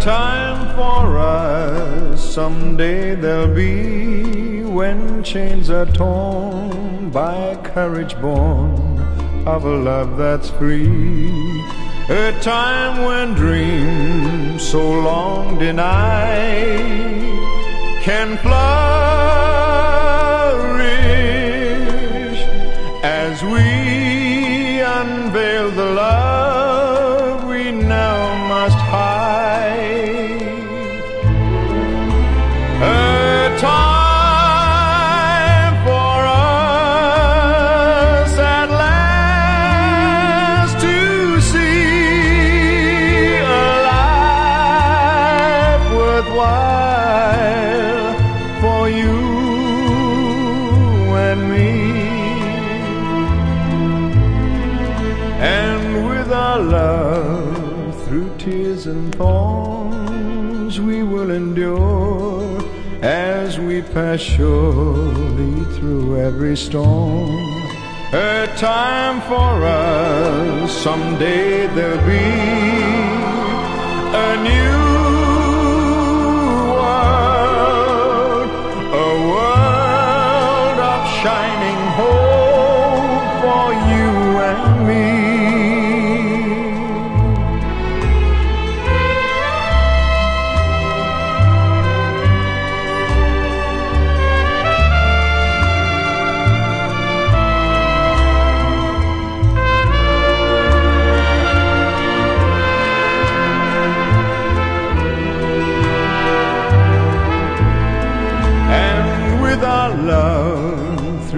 time for us someday there'll be when chains are torn by courage born of a love that's free. A time when dreams so long denied can flourish as we unveil the love through tears and thorns, we will endure as we pass surely through every storm. A time for us, someday there'll be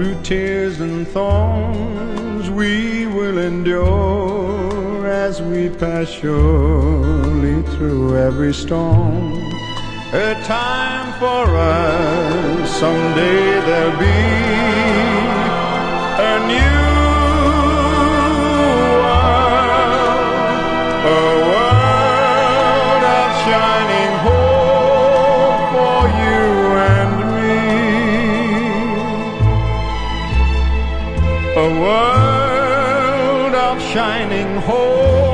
through tears and thorns, we will endure as we pass surely through every storm. A time for us, someday there'll be a world of shining hope.